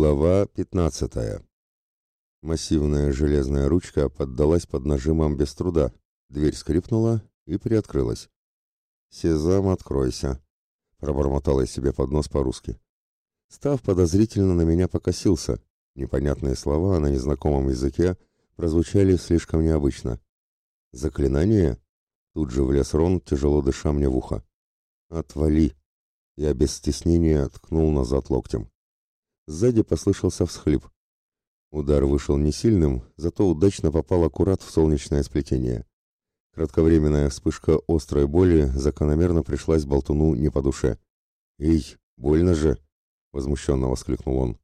Глава 15. Массивная железная ручка поддалась под нажимом без труда. Дверь скрипнула и приоткрылась. «Сезам, откройся», — пробормотал я себе под нос по-русски. Став подозрительно на меня покосился. Непонятные слова на незнакомом языке прозвучали слишком необычно. «Заклинание?» Тут же влез Рон, тяжело дыша мне в ухо. «Отвали!» Я без стеснения ткнул назад локтем. Сзади послышался всхлип. Удар вышел не сильным, зато удачно попал аккурат в солнечное сплетение. Кратковременная вспышка острой боли закономерно пришлась болтуну не по душе. «Эй, больно же!» — возмущенно воскликнул он.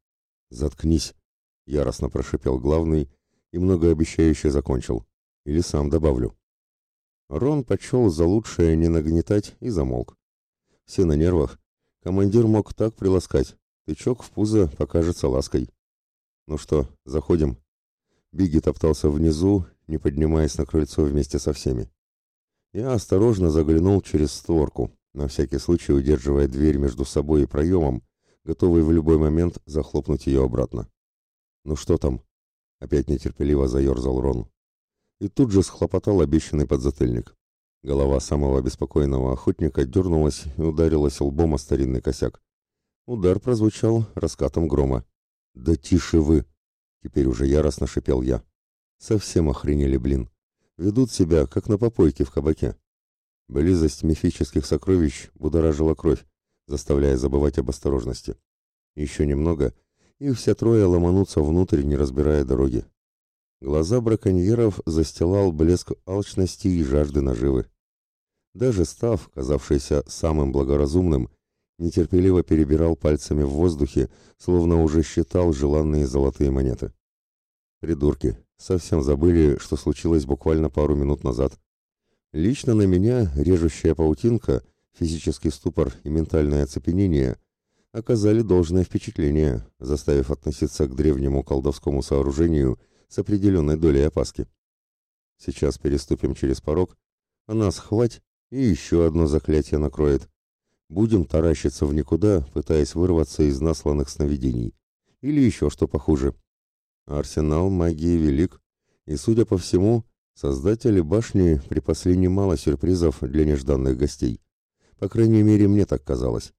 «Заткнись!» — яростно прошипел главный и многообещающе закончил. «Или сам добавлю». Рон почел за лучшее не нагнетать и замолк. Все на нервах. Командир мог так приласкать, Тычок в пузо покажется лаской. Ну что, заходим? Бигги топтался внизу, не поднимаясь на крыльцо вместе со всеми. Я осторожно заглянул через створку, на всякий случай удерживая дверь между собой и проемом, готовый в любой момент захлопнуть ее обратно. «Ну что там?» — опять нетерпеливо заерзал Рон. И тут же схлопотал обещанный подзатыльник. Голова самого беспокойного охотника дернулась и ударилась лбом о старинный косяк. Удар прозвучал раскатом грома. «Да тише вы!» Теперь уже яростно шипел я. «Совсем охренели, блин. Ведут себя, как на попойке в кабаке». Близость мифических сокровищ будоражила кровь, заставляя забывать об осторожности. Еще немного, и все трое ломанутся внутрь, не разбирая дороги. Глаза браконьеров застилал блеск алчности и жажды наживы. Даже став, казавшийся самым благоразумным, нетерпеливо перебирал пальцами в воздухе, словно уже считал желанные золотые монеты. Придурки, совсем забыли, что случилось буквально пару минут назад. Лично на меня режущая паутинка, физический ступор и ментальное оцепенение оказали должное впечатление, заставив относиться к древнему колдовскому сооружению с определенной долей опаски. Сейчас переступим через порог, а нас хвать и еще одно заклятие накроет. Будем таращиться в никуда, пытаясь вырваться из насланных сновидений. Или еще что похуже. Арсенал магии велик, и, судя по всему, создатели башни припасли немало сюрпризов для нежданных гостей. По крайней мере, мне так казалось.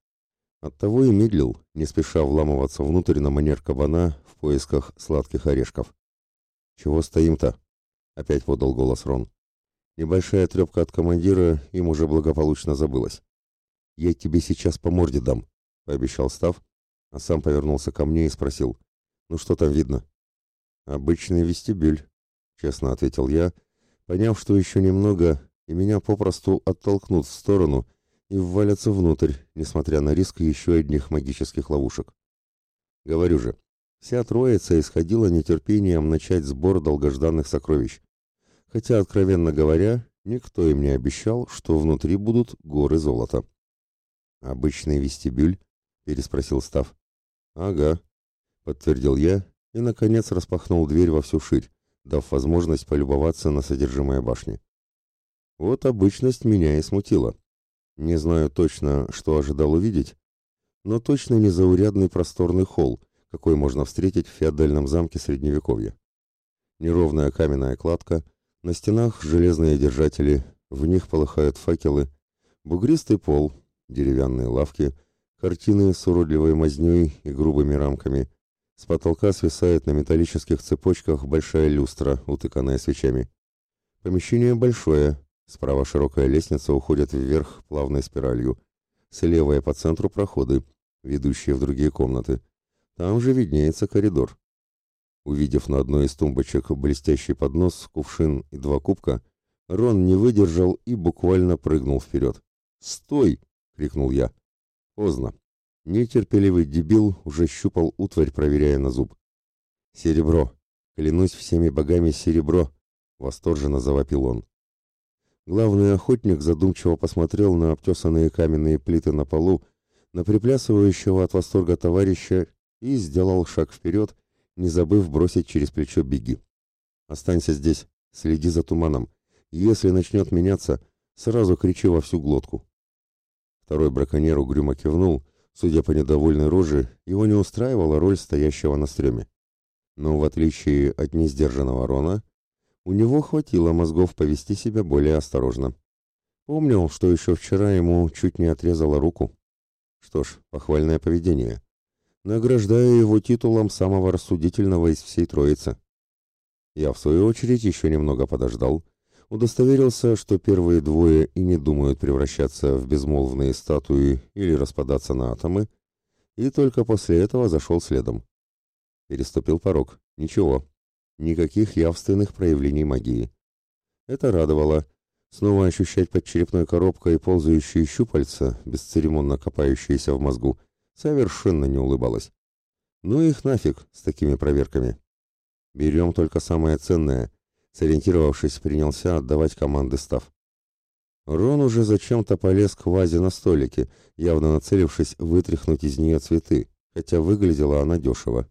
Оттого и медлил, не спеша вламываться внутрь на манер кабана в поисках сладких орешков. «Чего стоим-то?» — опять подал голос Рон. Небольшая трепка от командира им уже благополучно забылась. «Я тебе сейчас по морде дам», — пообещал Став, а сам повернулся ко мне и спросил, «Ну что там видно?» «Обычный вестибюль», — честно ответил я, поняв, что еще немного, и меня попросту оттолкнут в сторону и ввалятся внутрь, несмотря на риск еще одних магических ловушек. Говорю же, вся троица исходила нетерпением начать сбор долгожданных сокровищ, хотя, откровенно говоря, никто им не обещал, что внутри будут горы золота. «Обычный вестибюль?» — переспросил Став. «Ага», — подтвердил я и, наконец, распахнул дверь во всю ширь, дав возможность полюбоваться на содержимое башни. Вот обычность меня и смутила. Не знаю точно, что ожидал увидеть, но точно не заурядный просторный холл, какой можно встретить в феодальном замке Средневековья. Неровная каменная кладка, на стенах железные держатели, в них полыхают факелы, бугристый пол, деревянные лавки, картины с уродливой мазнёй и грубыми рамками. С потолка свисает на металлических цепочках большая люстра, утыканная свечами. Помещение большое, справа широкая лестница уходит вверх плавной спиралью. Слева и по центру проходы, ведущие в другие комнаты. Там же виднеется коридор. Увидев на одной из тумбочек блестящий поднос, кувшин и два кубка, Рон не выдержал и буквально прыгнул вперед. «Стой!» — крикнул я. Поздно. Нетерпеливый дебил уже щупал утварь, проверяя на зуб. «Серебро! Клянусь всеми богами серебро!» — восторженно завопил он. Главный охотник задумчиво посмотрел на обтесанные каменные плиты на полу, на приплясывающего от восторга товарища и сделал шаг вперед, не забыв бросить через плечо беги. «Останься здесь, следи за туманом. Если начнет меняться, сразу кричи во всю глотку». Второй браконьер угрюмо кивнул, Судя по недовольной роже, его не устраивала роль стоящего на стреме. Но в отличие от несдержанного Рона, у него хватило мозгов повести себя более осторожно. Помнил, что еще вчера ему чуть не отрезала руку. Что ж, похвальное поведение. Награждаю его титулом самого рассудительного из всей троицы. Я, в свою очередь, еще немного подождал, удостоверился, что первые двое и не думают превращаться в безмолвные статуи или распадаться на атомы, и только после этого зашел следом. Переступил порог. Ничего. Никаких явственных проявлений магии. Это радовало. Снова ощущать под черепной коробкой ползающие щупальца, бесцеремонно копающиеся в мозгу, совершенно не улыбалось. Ну их нафиг с такими проверками. Берем только самое ценное. Сориентировавшись, принялся отдавать команды став. Рон уже зачем-то полез к вазе на столике, явно нацелившись вытряхнуть из нее цветы, хотя выглядела она дешево.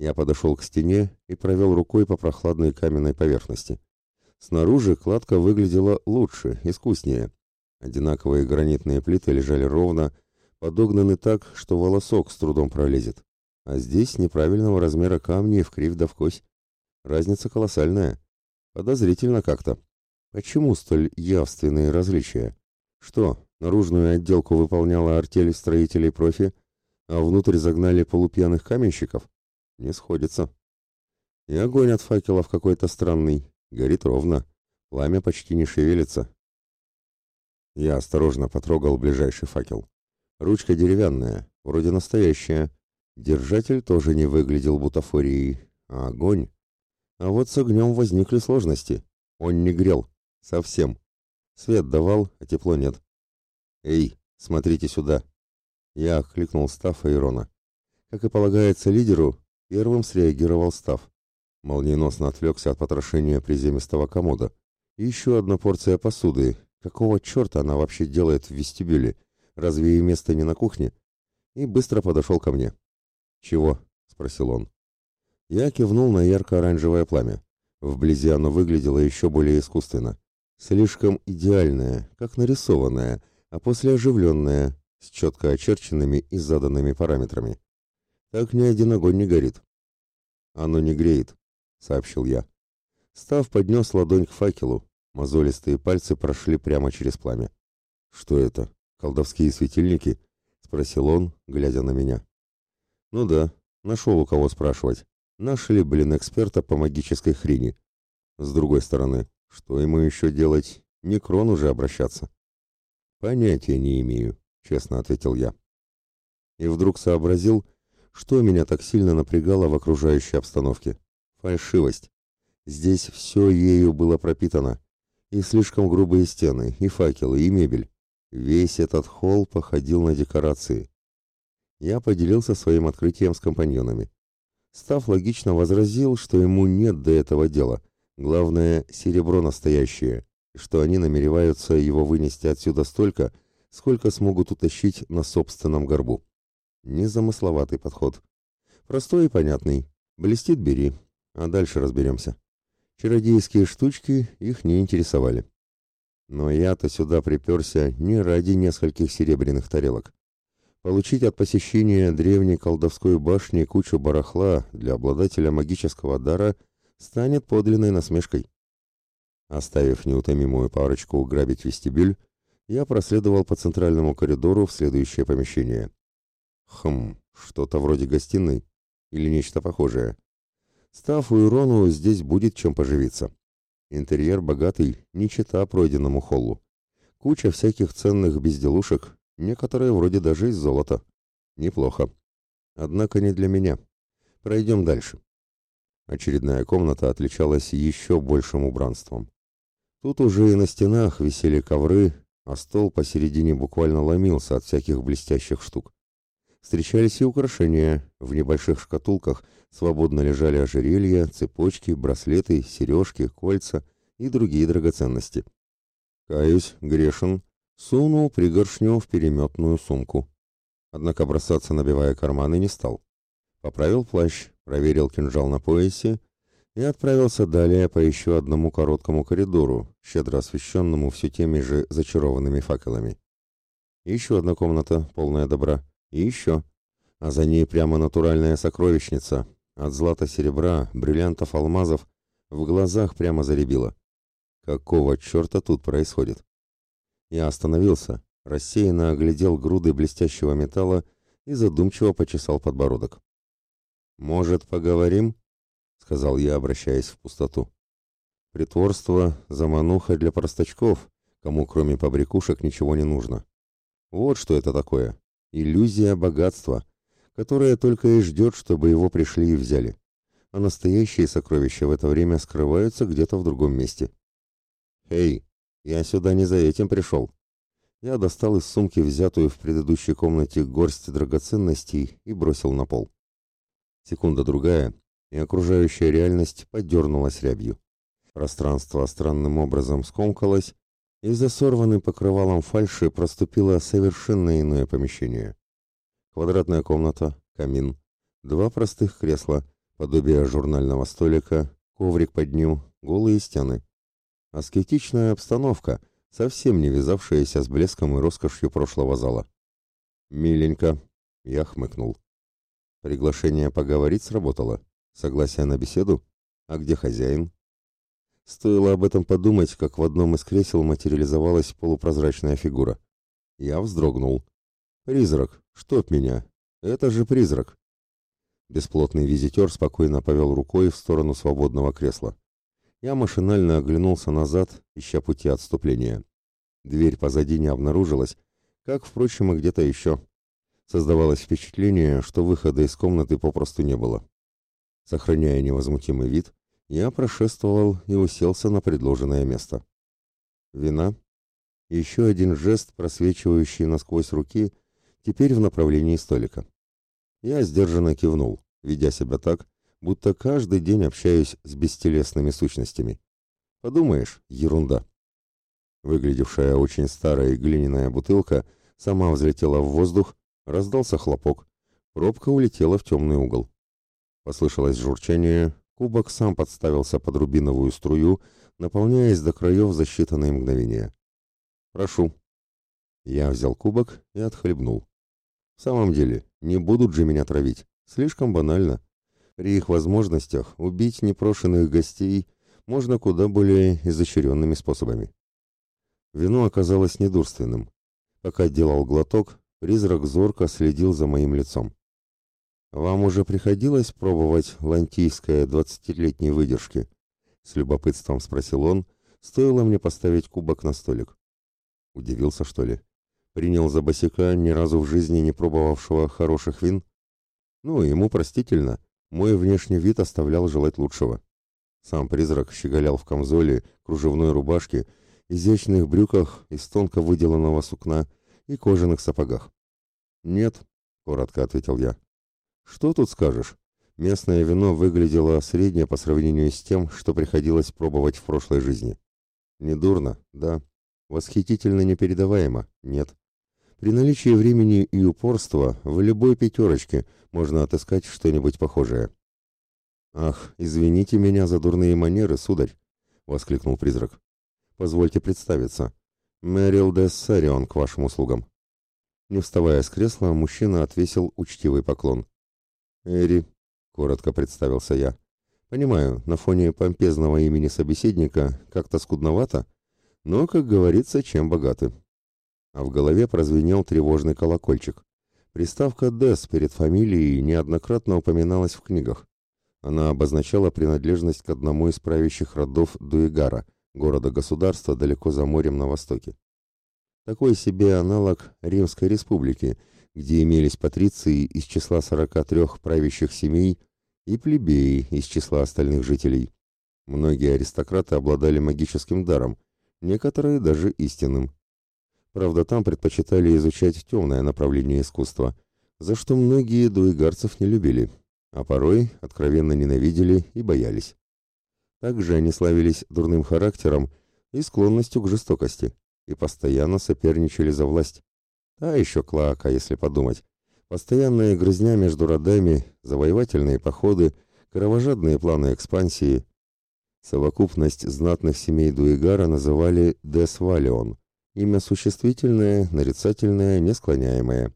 Я подошел к стене и провел рукой по прохладной каменной поверхности. Снаружи кладка выглядела лучше, искуснее. Одинаковые гранитные плиты лежали ровно, подогнаны так, что волосок с трудом пролезет. А здесь неправильного размера камни в кривь да в кось. Разница колоссальная. Подозрительно как-то. Почему столь явственные различия? Что, наружную отделку выполняла артель строителей профи, а внутрь загнали полупьяных каменщиков? Не сходится. И огонь от факелов какой-то странный. Горит ровно. Пламя почти не шевелится. Я осторожно потрогал ближайший факел. Ручка деревянная, вроде настоящая. Держатель тоже не выглядел бутафорией. А огонь... А вот с огнем возникли сложности. Он не грел. Совсем. Свет давал, а тепло нет. «Эй, смотрите сюда!» Я кликнул Стаффа и Рона. Как и полагается лидеру, Первым среагировал Став. Молниеносно отвлекся от потрошения приземистого комода. еще одна порция посуды. Какого черта она вообще делает в вестибюле? Разве ей место не на кухне? И быстро подошел ко мне. «Чего?» — спросил он. Я кивнул на ярко-оранжевое пламя. Вблизи оно выглядело еще более искусственно. Слишком идеальное, как нарисованное, а после оживленное, с четко очерченными и заданными параметрами. Так ни один огонь не горит. Оно не греет, сообщил я. Став поднес ладонь к факелу. Мозолистые пальцы прошли прямо через пламя. Что это? Колдовские светильники? спросил он, глядя на меня. Ну да, нашел у кого спрашивать. Нашли, блин, эксперта по магической хрени. С другой стороны, что ему еще делать? Не к Рону же обращаться. Понятия не имею, честно ответил я. И вдруг сообразил, что меня так сильно напрягало в окружающей обстановке? Фальшивость. Здесь все ею было пропитано. И слишком грубые стены, и факелы, и мебель. Весь этот холл походил на декорации. Я поделился своим открытием с компаньонами. Став логично возразил, что ему нет до этого дела. Главное, серебро настоящее, что они намереваются его вынести отсюда столько, сколько смогут утащить на собственном горбу. Незамысловатый подход. Простой и понятный. Блестит – бери, а дальше разберемся. Чародейские штучки их не интересовали. Но я-то сюда приперся не ради нескольких серебряных тарелок. Получить от посещения древней колдовской башни кучу барахла для обладателя магического дара станет подлинной насмешкой. Оставив неутомимую парочку грабить вестибюль, я проследовал по центральному коридору в следующее помещение. Хм, что-то вроде гостиной или нечто похожее. Стафу и Рону здесь будет чем поживиться. Интерьер богатый, не чита пройденному холлу. Куча всяких ценных безделушек, некоторые вроде даже из золота. Неплохо. Однако не для меня. Пройдем дальше. Очередная комната отличалась еще большим убранством. Тут уже и на стенах висели ковры, а стол посередине буквально ломился от всяких блестящих штук. Встречались и украшения. В небольших шкатулках свободно лежали ожерелья, цепочки, браслеты, сережки, кольца и другие драгоценности. Каюсь, грешен, сунул пригоршню в переметную сумку. Однако бросаться, набивая карманы, не стал. Поправил плащ, проверил кинжал на поясе и отправился далее по еще одному короткому коридору, щедро освещенному все теми же зачарованными факелами. Еще одна комната, полная добра. И еще. А за ней прямо натуральная сокровищница. От злата-серебра, бриллиантов, алмазов. В глазах прямо заребило. Какого черта тут происходит? Я остановился, рассеянно оглядел груды блестящего металла и задумчиво почесал подбородок. «Может, поговорим?» — сказал я, обращаясь в пустоту. «Притворство — замануха для простачков, кому кроме побрякушек ничего не нужно. Вот что это такое. Иллюзия богатства, которая только и ждет, чтобы его пришли и взяли. А настоящие сокровища в это время скрываются где-то в другом месте. «Эй, я сюда не за этим пришел», я достал из сумки взятую в предыдущей комнате горсть драгоценностей и бросил на пол. Секунда-другая, и окружающая реальность подернулась рябью. Пространство странным образом скомкалось, и за сорванным покрывалом фальши проступило совершенно иное помещение. Квадратная комната, камин, два простых кресла, подобие журнального столика, коврик под ним, голые стены. Аскетичная обстановка — совсем не вязавшаяся с блеском и роскошью прошлого зала. «Миленько», — я хмыкнул. Приглашение поговорить сработало. Согласие на беседу? А где хозяин? Стоило об этом подумать, как в одном из кресел материализовалась полупрозрачная фигура. Я вздрогнул. «Призрак! Чтоб меня! Это же призрак!» Бесплотный визитер спокойно повел рукой в сторону свободного кресла. Я машинально оглянулся назад, ища пути отступления. Дверь позади не обнаружилась, как, впрочем, и где-то еще. Создавалось впечатление, что выхода из комнаты попросту не было. Сохраняя невозмутимый вид, я прошествовал и уселся на предложенное место. Вина. Еще один жест, просвечивающий насквозь руки, теперь в направлении столика. Я сдержанно кивнул, ведя себя так, будто каждый день общаюсь с бестелесными сущностями. Подумаешь, ерунда. Выглядевшая очень старая глиняная бутылка сама взлетела в воздух, раздался хлопок, пробка улетела в темный угол. Послышалось журчание, кубок сам подставился под рубиновую струю, наполняясь до краев за считанные мгновения. «Прошу». Я взял кубок и отхлебнул. В самом деле, не будут же меня травить. Слишком банально. При их возможностях убить непрошенных гостей можно куда более изощренными способами. Вино оказалось недурственным. Пока делал глоток, призрак зорко следил за моим лицом. «Вам уже приходилось пробовать лантийское двадцатилетней выдержки?» С любопытством спросил он, стоило мне поставить кубок на столик. Удивился, что ли? Принял за босика, ни разу в жизни не пробовавшего хороших вин? Ну, ему простительно, мой внешний вид оставлял желать лучшего. Сам призрак щеголял в камзоле, кружевной рубашке, изящных брюках из тонко выделанного сукна и кожаных сапогах. «Нет», — коротко ответил я. «Что тут скажешь? Местное вино выглядело среднее по сравнению с тем, что приходилось пробовать в прошлой жизни. Недурно, да. Восхитительно непередаваемо, нет. При наличии времени и упорства в любой пятерочке можно отыскать что-нибудь похожее. «Ах, извините меня за дурные манеры, сударь!» — воскликнул призрак. «Позвольте представиться. Мэрил де Сарион к вашим услугам». Не вставая с кресла, мужчина отвесил учтивый поклон. «Эри», — коротко представился я. «Понимаю, на фоне помпезного имени собеседника как-то скудновато, но, как говорится, чем богаты» а в голове прозвенел тревожный колокольчик. Приставка «дес» перед фамилией неоднократно упоминалась в книгах. Она обозначала принадлежность к одному из правящих родов Дуигара, города-государства далеко за морем на востоке. Такой себе аналог Римской республики, где имелись патриции из числа 43 правящих семей и плебеи из числа остальных жителей. Многие аристократы обладали магическим даром, некоторые даже истинным. Правда, там предпочитали изучать темное направление искусства, за что многие дуигарцев не любили, а порой откровенно ненавидели и боялись. Также они славились дурным характером и склонностью к жестокости, и постоянно соперничали за власть. А еще клака, если подумать. Постоянная грызня между родами, завоевательные походы, кровожадные планы экспансии. Совокупность знатных семей Дуигара называли «Десвалион», Имя существительное, нарицательное, несклоняемое.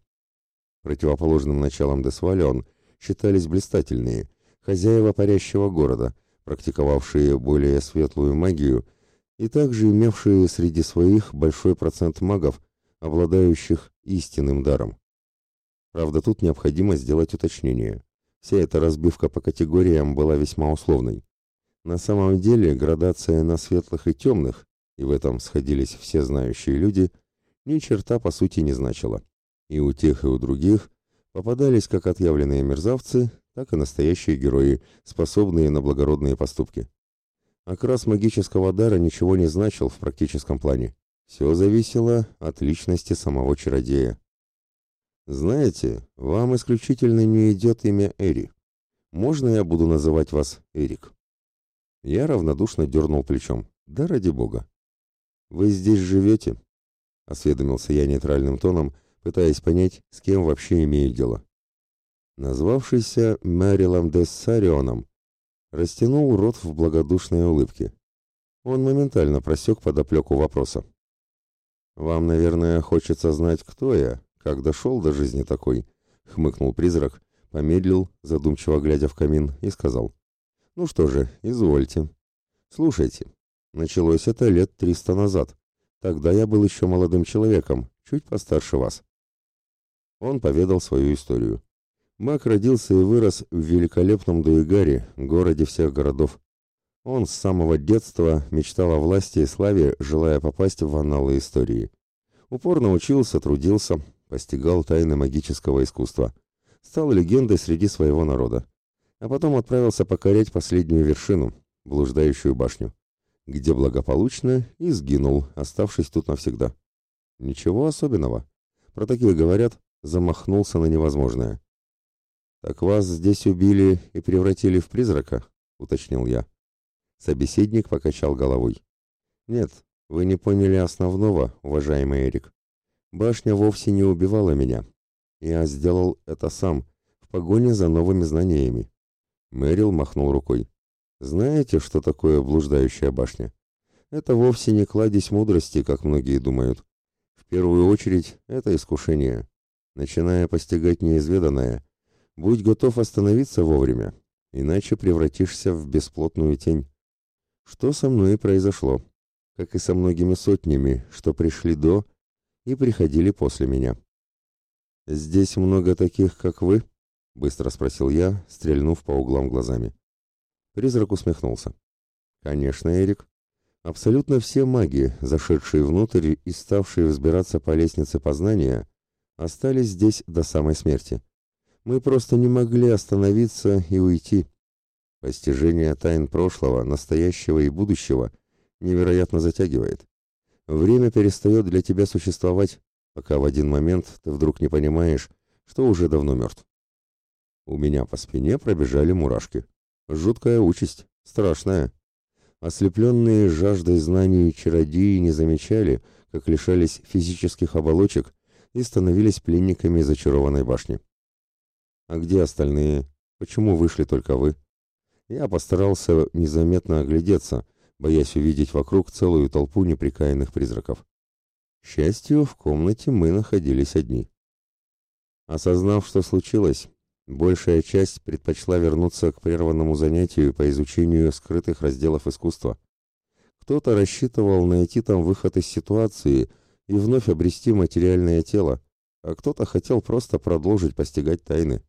Противоположным началом Десвалион считались блистательные, хозяева парящего города, практиковавшие более светлую магию и также имевшие среди своих большой процент магов, обладающих истинным даром. Правда, тут необходимо сделать уточнение. Вся эта разбивка по категориям была весьма условной. На самом деле градация на светлых и темных, и в этом сходились все знающие люди, ни черта по сути не значила. И у тех, и у других попадались как отъявленные мерзавцы, так и настоящие герои, способные на благородные поступки. Окрас магического дара ничего не значил в практическом плане. Все зависело от личности самого чародея. Знаете, вам исключительно не идет имя Эри. Можно я буду называть вас Эрик? Я равнодушно дернул плечом. Да ради бога. Вы здесь живете? Осведомился я нейтральным тоном, пытаясь понять, с кем вообще имею дело. Назвавшийся Мэрилом Дессарионом, растянул рот в благодушной улыбке. Он моментально просек подоплеку вопроса. «Вам, наверное, хочется знать, кто я, как дошел до жизни такой?» — хмыкнул призрак, помедлил, задумчиво глядя в камин, и сказал. «Ну что же, извольте. Слушайте, началось это лет триста назад. Тогда я был еще молодым человеком, чуть постарше вас». Он поведал свою историю. Мак родился и вырос в великолепном Дуигаре, городе всех городов. Он с самого детства мечтал о власти и славе, желая попасть в анналы истории. Упорно учился, трудился, постигал тайны магического искусства. Стал легендой среди своего народа. А потом отправился покорять последнюю вершину, блуждающую башню, где благополучно и сгинул, оставшись тут навсегда. Ничего особенного. Про таких говорят, замахнулся на невозможное. «Так вас здесь убили и превратили в призрака?» — уточнил я. Собеседник покачал головой. «Нет, вы не поняли основного, уважаемый Эрик. Башня вовсе не убивала меня. Я сделал это сам, в погоне за новыми знаниями». Мэрил махнул рукой. «Знаете, что такое блуждающая башня? Это вовсе не кладезь мудрости, как многие думают. В первую очередь, это искушение. Начиная постигать неизведанное, Будь готов остановиться вовремя, иначе превратишься в бесплотную тень. Что со мной и произошло, как и со многими сотнями, что пришли до и приходили после меня. «Здесь много таких, как вы?» — быстро спросил я, стрельнув по углам глазами. Призрак усмехнулся. «Конечно, Эрик. Абсолютно все маги, зашедшие внутрь и ставшие взбираться по лестнице познания, остались здесь до самой смерти. Мы просто не могли остановиться и уйти. Постижение тайн прошлого, настоящего и будущего невероятно затягивает. Время перестает для тебя существовать, пока в один момент ты вдруг не понимаешь, что уже давно мертв. У меня по спине пробежали мурашки. Жуткая участь, страшная. Ослепленные жаждой знаний чародеи не замечали, как лишались физических оболочек и становились пленниками зачарованной башни. А где остальные? Почему вышли только вы? Я постарался незаметно оглядеться, боясь увидеть вокруг целую толпу неприкаянных призраков. К счастью, в комнате мы находились одни. Осознав, что случилось, большая часть предпочла вернуться к прерванному занятию по изучению скрытых разделов искусства. Кто-то рассчитывал найти там выход из ситуации и вновь обрести материальное тело, а кто-то хотел просто продолжить постигать тайны.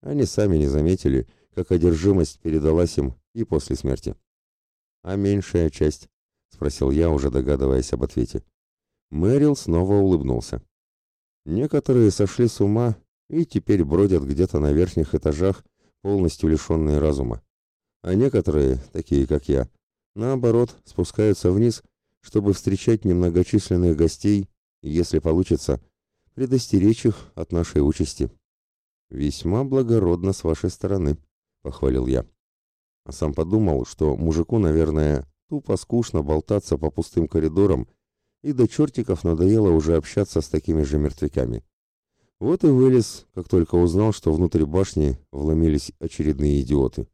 Они сами не заметили, как одержимость передалась им и после смерти. «А меньшая часть?» — спросил я, уже догадываясь об ответе. Мэрил снова улыбнулся. «Некоторые сошли с ума и теперь бродят где-то на верхних этажах, полностью лишенные разума. А некоторые, такие как я, наоборот, спускаются вниз, чтобы встречать немногочисленных гостей если получится, предостеречь их от нашей участи». «Весьма благородно с вашей стороны», — похвалил я. А сам подумал, что мужику, наверное, тупо скучно болтаться по пустым коридорам, и до чертиков надоело уже общаться с такими же мертвяками. Вот и вылез, как только узнал, что внутрь башни вломились очередные идиоты.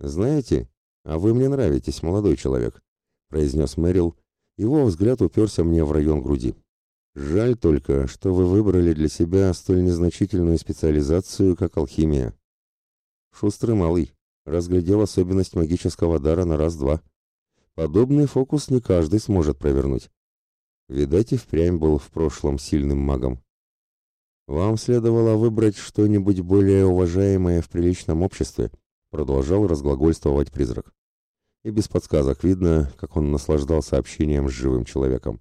«Знаете, а вы мне нравитесь, молодой человек», — произнес Мэрил. Его взгляд уперся мне в район груди. Жаль только, что вы выбрали для себя столь незначительную специализацию, как алхимия. Шустрый малый, разглядел особенность магического дара на раз-два. Подобный фокус не каждый сможет провернуть. Видать, и впрямь был в прошлом сильным магом. Вам следовало выбрать что-нибудь более уважаемое в приличном обществе, продолжал разглагольствовать призрак. И без подсказок видно, как он наслаждался общением с живым человеком.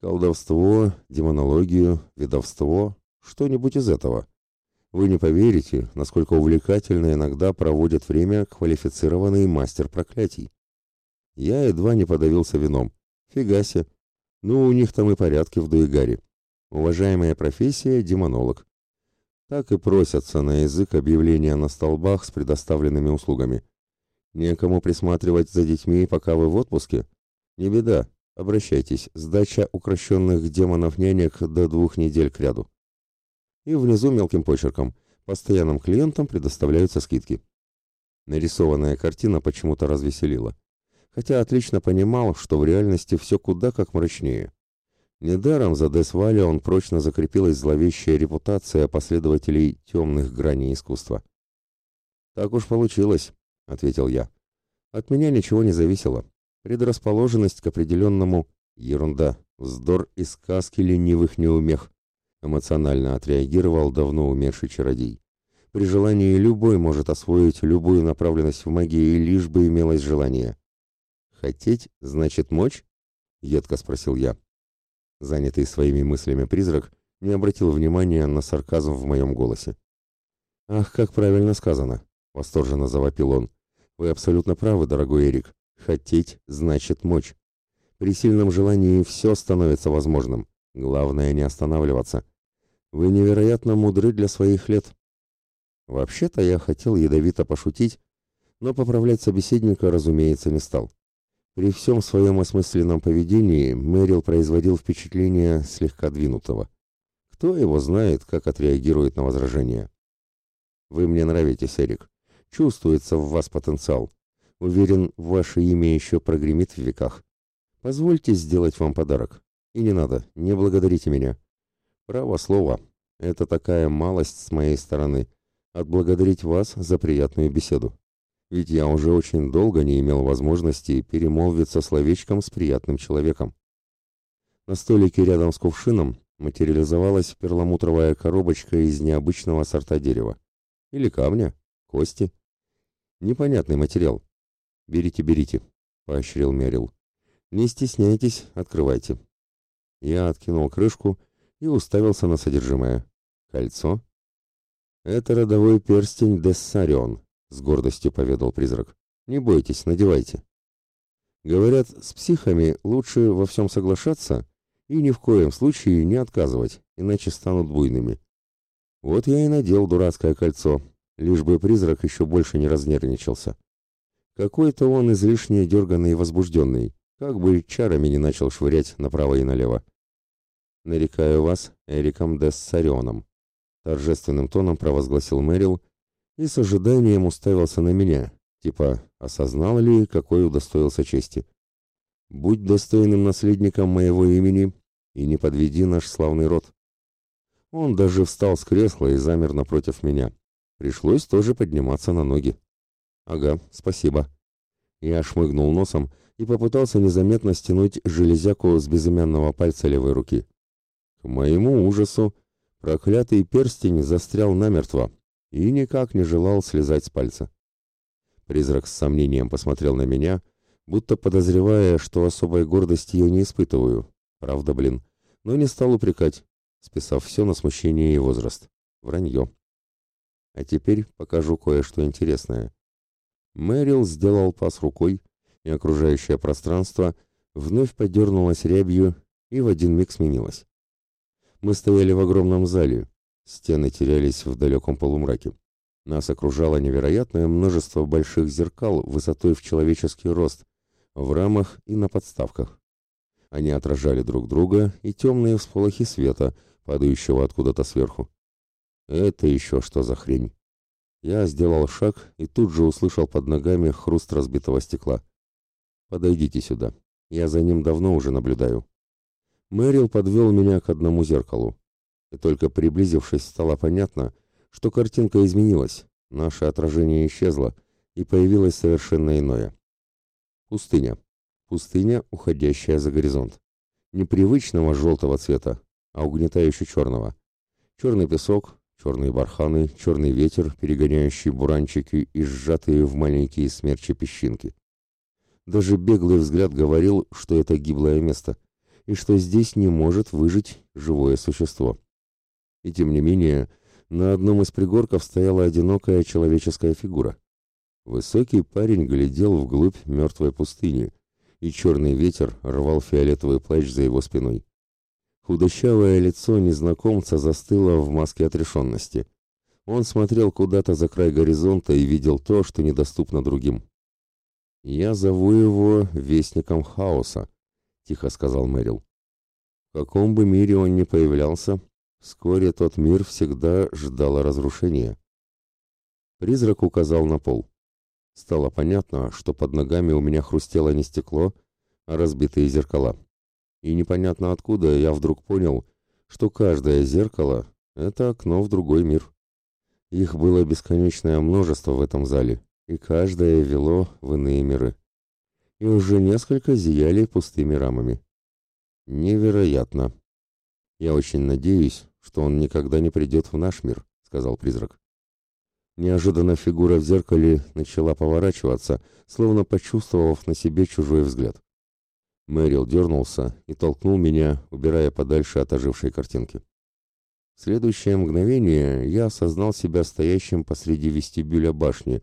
Колдовство, демонологию, ведовство, что-нибудь из этого. Вы не поверите, насколько увлекательно иногда проводит время квалифицированный мастер проклятий. Я едва не подавился вином. Фига себе. Ну, у них там и порядки в Дуигаре. Уважаемая профессия – демонолог. Так и просятся на язык объявления на столбах с предоставленными услугами. Некому присматривать за детьми, пока вы в отпуске? Не беда, Обращайтесь, сдача укращенных демонов-нянек до двух недель к ряду. И внизу мелким почерком. Постоянным клиентам предоставляются скидки. Нарисованная картина почему-то развеселила. Хотя отлично понимал, что в реальности все куда как мрачнее. Недаром за Десвали он прочно закрепилась зловещая репутация последователей темных граней искусства. «Так уж получилось», — ответил я. «От меня ничего не зависело. Предрасположенность к определенному ерунда, вздор и сказки ленивых неумех. Эмоционально отреагировал давно умерший чародей. При желании любой может освоить любую направленность в магии, лишь бы имелось желание. «Хотеть значит мочь?» — едко спросил я. Занятый своими мыслями призрак не обратил внимания на сарказм в моем голосе. «Ах, как правильно сказано!» — восторженно завопил он. «Вы абсолютно правы, дорогой Эрик. Хотеть значит мочь. При сильном желании все становится возможным. Главное не останавливаться. Вы невероятно мудры для своих лет. Вообще-то я хотел ядовито пошутить, но поправлять собеседника, разумеется, не стал. При всем своем осмысленном поведении Мэрил производил впечатление слегка двинутого. Кто его знает, как отреагирует на возражение? «Вы мне нравитесь, Эрик. Чувствуется в вас потенциал. Уверен, ваше имя еще прогремит в веках. Позвольте сделать вам подарок. И не надо, не благодарите меня. Право слово, это такая малость с моей стороны. Отблагодарить вас за приятную беседу. Ведь я уже очень долго не имел возможности перемолвиться словечком с приятным человеком. На столике рядом с кувшином материализовалась перламутровая коробочка из необычного сорта дерева. Или камня, кости. Непонятный материал, «Берите, берите», — поощрил Мерил. «Не стесняйтесь, открывайте». Я откинул крышку и уставился на содержимое. Кольцо? «Это родовой перстень Дессарион», — с гордостью поведал призрак. «Не бойтесь, надевайте». Говорят, с психами лучше во всем соглашаться и ни в коем случае не отказывать, иначе станут буйными. Вот я и надел дурацкое кольцо, лишь бы призрак еще больше не разнервничался. Какой-то он излишне дерганный и возбужденный, как бы чарами не начал швырять направо и налево. «Нарекаю вас Эриком Дессарионом», — торжественным тоном провозгласил Мэрил и с ожиданием уставился на меня, типа осознал ли, какой удостоился чести. «Будь достойным наследником моего имени и не подведи наш славный род». Он даже встал с кресла и замер напротив меня. Пришлось тоже подниматься на ноги. «Ага, спасибо». Я шмыгнул носом и попытался незаметно стянуть железяку с безымянного пальца левой руки. К моему ужасу, проклятый перстень застрял намертво и никак не желал слезать с пальца. Призрак с сомнением посмотрел на меня, будто подозревая, что особой гордости я не испытываю. Правда, блин. Но не стал упрекать, списав все на смущение и возраст. Вранье. А теперь покажу кое-что интересное. Мэрил сделал пас рукой, и окружающее пространство вновь подернулось рябью и в один миг сменилось. Мы стояли в огромном зале, стены терялись в далеком полумраке. Нас окружало невероятное множество больших зеркал высотой в человеческий рост, в рамах и на подставках. Они отражали друг друга и темные всполохи света, падающего откуда-то сверху. Это еще что за хрень? Я сделал шаг и тут же услышал под ногами хруст разбитого стекла. «Подойдите сюда. Я за ним давно уже наблюдаю». Мэрил подвел меня к одному зеркалу. И только приблизившись, стало понятно, что картинка изменилась, наше отражение исчезло, и появилось совершенно иное. Пустыня. Пустыня, уходящая за горизонт. Непривычного желтого цвета, а угнетающе черного. Черный песок, черные барханы, черный ветер, перегоняющий буранчики и сжатые в маленькие смерчи песчинки. Даже беглый взгляд говорил, что это гиблое место, и что здесь не может выжить живое существо. И тем не менее, на одном из пригорков стояла одинокая человеческая фигура. Высокий парень глядел вглубь мертвой пустыни, и черный ветер рвал фиолетовый плащ за его спиной. Худощавое лицо незнакомца застыло в маске отрешенности. Он смотрел куда-то за край горизонта и видел то, что недоступно другим. «Я зову его Вестником Хаоса», — тихо сказал Мэрил. «В каком бы мире он ни появлялся, вскоре тот мир всегда ждал разрушения». Призрак указал на пол. Стало понятно, что под ногами у меня хрустело не стекло, а разбитые зеркала. И непонятно откуда я вдруг понял, что каждое зеркало — это окно в другой мир. Их было бесконечное множество в этом зале, и каждое вело в иные миры. И уже несколько зияли пустыми рамами. Невероятно. Я очень надеюсь, что он никогда не придет в наш мир, сказал призрак. Неожиданно фигура в зеркале начала поворачиваться, словно почувствовав на себе чужой взгляд. Мэрил дернулся и толкнул меня, убирая подальше от ожившей картинки. В следующее мгновение я осознал себя стоящим посреди вестибюля башни,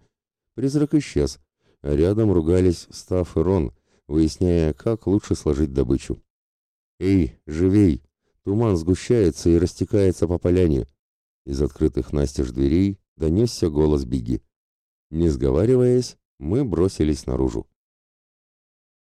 Призрак исчез, а рядом ругались Став и Рон, выясняя, как лучше сложить добычу. «Эй, живей! Туман сгущается и растекается по поляне!» Из открытых настежь дверей донесся голос Биги. Не сговариваясь, мы бросились наружу.